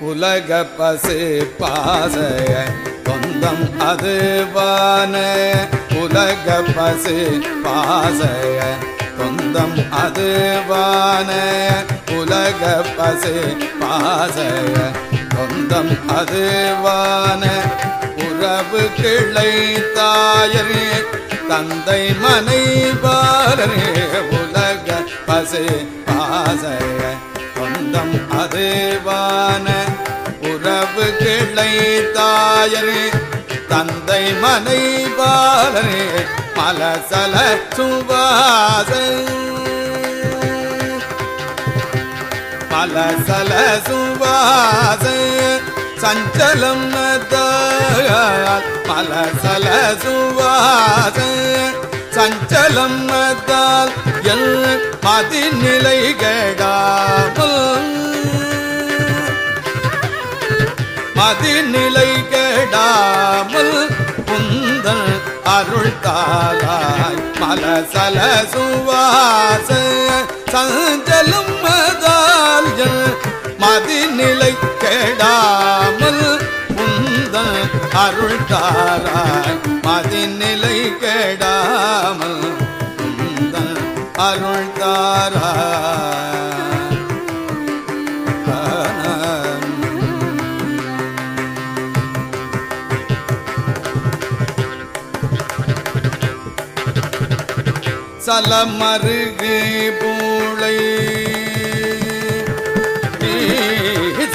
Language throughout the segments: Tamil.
உலக பசு பாசைய சொந்தம் அதுவான உலக பசு பாசைய சொந்தம் அதுவான உலக பசு பாசைய சொந்தம் அதுவான உறவு கிளை தாயரே தந்தை மனைவாரே உலக பசு பாசைய சொந்தம் அதுவான உறவு கிளை தாயரே தந்தை மனைவாரே மலசல சுவாச மலசல சுவாச சஞ்சலம் நதால் மலசல சுவாச சஞ்சலம் நதால் எல் மதிநிலை கெடாமல் மதிநிலை கெடாமல் குந்தன் அருள் தாளாய் மலசல சுவாச சஞ்சலும் மதால் மதிநிலை கெடாமல் குந்தன் அருள் தாராய் மதிநிலை கெடாமல் அருள் தாரா சலமருகு பூளை.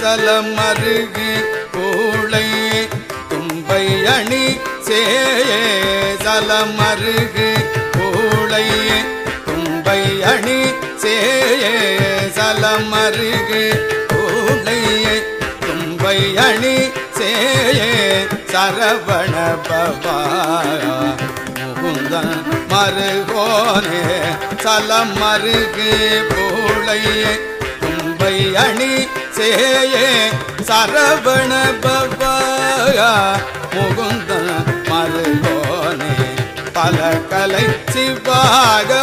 சலமருகு பூளை. தும்பை அணி சேயே சலமருகு சலமருகு பூளை தும்பை அணி சேயே சரவண பவா முகுந்தன் மருகோனே சலம் மருகு பூளையே தும்பை அணி சேயே சரவண பவாயா முகுந்தன் மருகோனே பல கலை சிவாக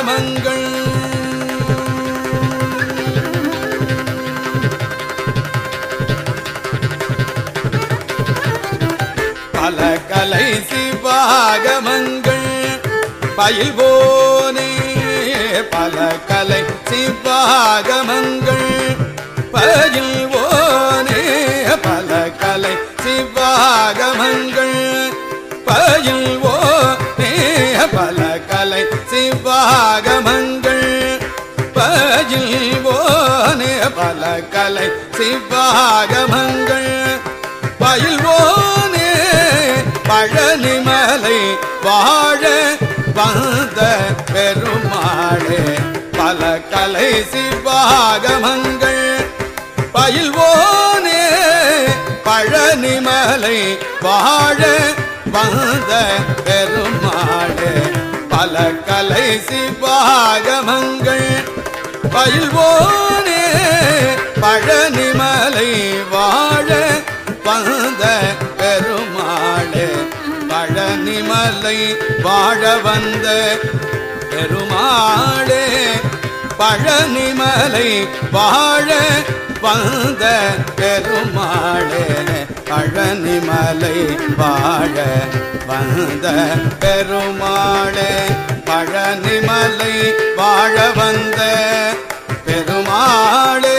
பல கலை சிவாகமங்கள் பயில் போனே பல கலை சிவாகமங்கள் பயில் போனே பல கலை சிவாகமங்கள் பயில் போனே பல கலை சிவாகமங்கள் பயில் போனே பல கலை சிவாகமங்கள் பயில் போ பழனிமலை வாழ வந்த பெருமாளே பல கலை சிவாகமங்கள் பயில்வோனே பழனிமலை வாழ வந்த பெருமாளே பல கலை சிவாகமங்கள் பயில்வோனே பழனிமலை வாழ வந்த பெருமாளே பழனிமலை வாழ வந்த பெருமாளே பழனிமலை வாழ வந்த பெருமாளே பழனிமலை வாழ வந்த பெருமாளே பழனிமலை வாழ வந்த பெருமாளே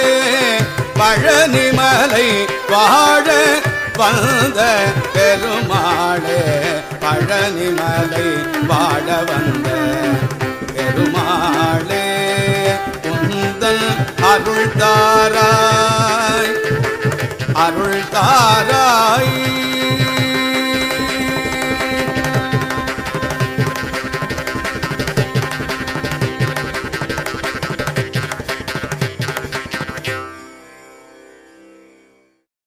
பழனிமலை வாழ வந்த பெருமாளே. பழனி மலை வாழ வந்த பெருமாளே உந்தன் அருள் தாராய் அருள் தாராய்